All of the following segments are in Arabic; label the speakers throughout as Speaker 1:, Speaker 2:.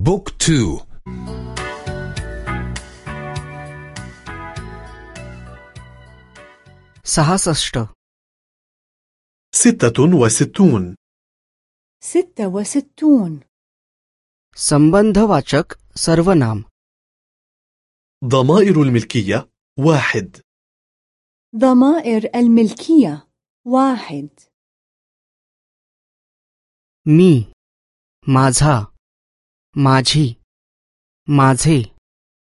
Speaker 1: بوك تو
Speaker 2: सहासष्ट
Speaker 3: ستة وستون
Speaker 4: ستة وستون
Speaker 2: संबंधवाचक सर्वनाम
Speaker 3: ضمائر الملكية واحد
Speaker 4: ضمائر الملكية واحد
Speaker 2: मी माझा माझी माझे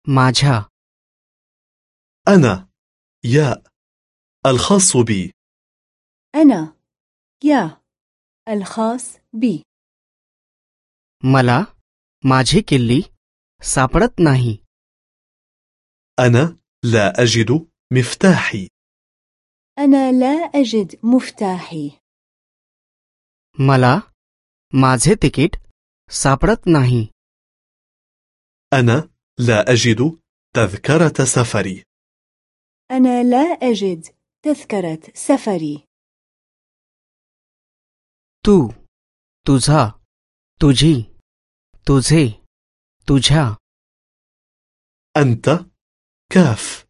Speaker 2: माझ्या
Speaker 3: أنا يا الخاص بي
Speaker 4: أنا يا الخاص بي
Speaker 2: मला माझी किल्ली सापडत नाही
Speaker 3: أنا لا أجد مفتاحي
Speaker 4: أنا لا أجد مفتاحي
Speaker 2: मला माझे तिकीट सापडत नाही
Speaker 3: أنا لا أجد تذكرة سفري
Speaker 4: أنا لا أجد تذكرة سفري
Speaker 2: तू तुझा तुझी तुझे तुझ्या
Speaker 3: أنت كاف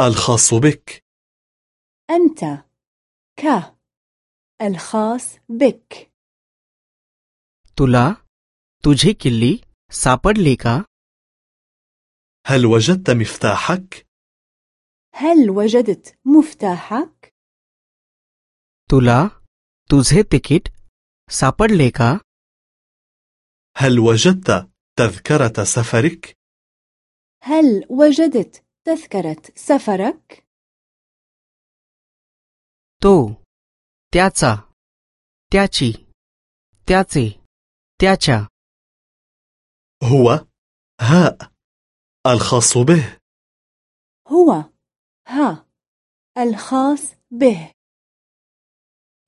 Speaker 3: الخاص بك
Speaker 4: أنت ك الخاص بك
Speaker 2: तुला तुझी किल्ली सापडली का
Speaker 3: هل وجدت مفتاحك؟
Speaker 4: هل وجدت مفتاحك؟
Speaker 2: तुला तुझे तिकीट सापडले का
Speaker 3: هل وجدت تذكرة سفرك؟
Speaker 4: هل وجدت تذكرة سفرك؟
Speaker 2: तो त्याचा त्याची त्याचे त्याच्या
Speaker 3: هو هاء الخاص به
Speaker 4: هو ها الخاص به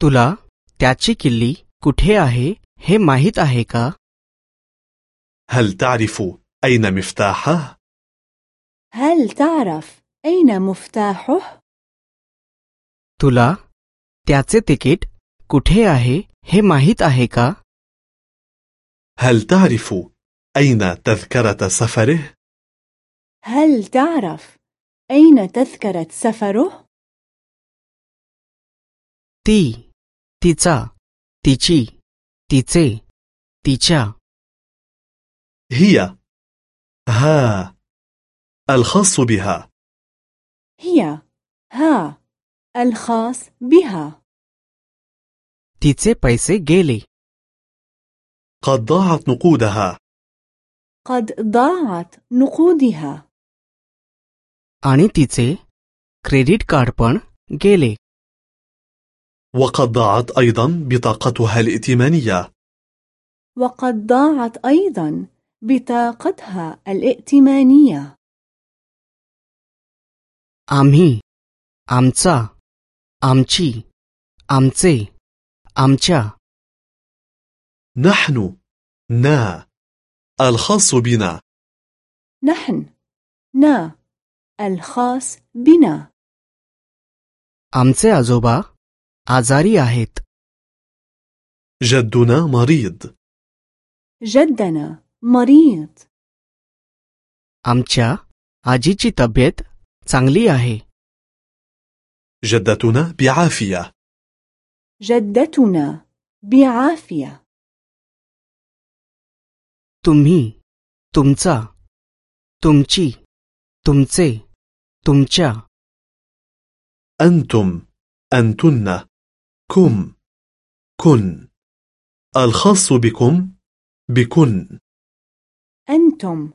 Speaker 2: तुला त्याची किल्ली कुठे आहे हे माहीत आहे का
Speaker 3: هل تعرف أين مفتاحه؟
Speaker 4: هل تعرف أين مفتاحه؟
Speaker 2: तुला त्याचे तिकीट कुठे आहे हे माहीत आहे का
Speaker 3: هل تعرف أين تذكرة سفره؟
Speaker 4: هل تعرف أين تذكرة سفره؟
Speaker 2: تي تيتا تيشي تيتي تيتشا.
Speaker 3: هي. ها. الخاص بها.
Speaker 4: هي. ها. الخاص بها.
Speaker 2: تيتي بايسي جيلي
Speaker 3: قد ضاعت نقودها.
Speaker 4: قد ضاعت نقودها
Speaker 2: आणि तिचे क्रेडिट कार्ड पण गेले
Speaker 3: وقد ضاعت أيضا بطاقتها الائتمانية
Speaker 4: وقد ضاعت أيضا بطاقتها الائتمانية
Speaker 2: आम्ही आमचा आमची आमचे आमच्या
Speaker 3: نحن نا الخاص بنا
Speaker 4: نحن نا الخاص بنا
Speaker 2: आमचे आजोबा आजारी आहेत
Speaker 3: جدنا مريض
Speaker 4: جدنا مريض
Speaker 2: आमच्या आजीची तब्येत चांगली आहे
Speaker 3: جدتنا بعافية
Speaker 4: جدتنا بعافية
Speaker 2: तुम्ही तुमचा तुमची तुमचे तुमच्या
Speaker 3: أنتم أنتن كم كن الخاص بكم بكن
Speaker 4: أنتم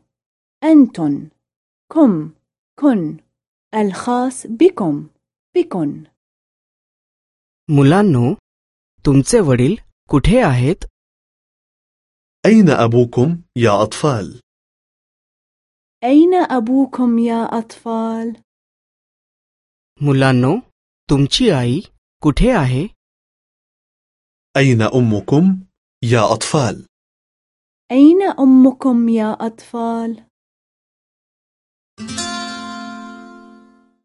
Speaker 4: أنتن كم كن الخاص بكم بكن
Speaker 2: मुलांनो तुमचे वडील कुठे आहेत
Speaker 3: أين أبوكم يا أطفال؟
Speaker 4: أين أبوكم يا أطفال؟
Speaker 2: मुलांनो तुमची आई कुठे आहे
Speaker 3: أين أمكم يا أطفال؟
Speaker 4: أين أمكم يا أطفال؟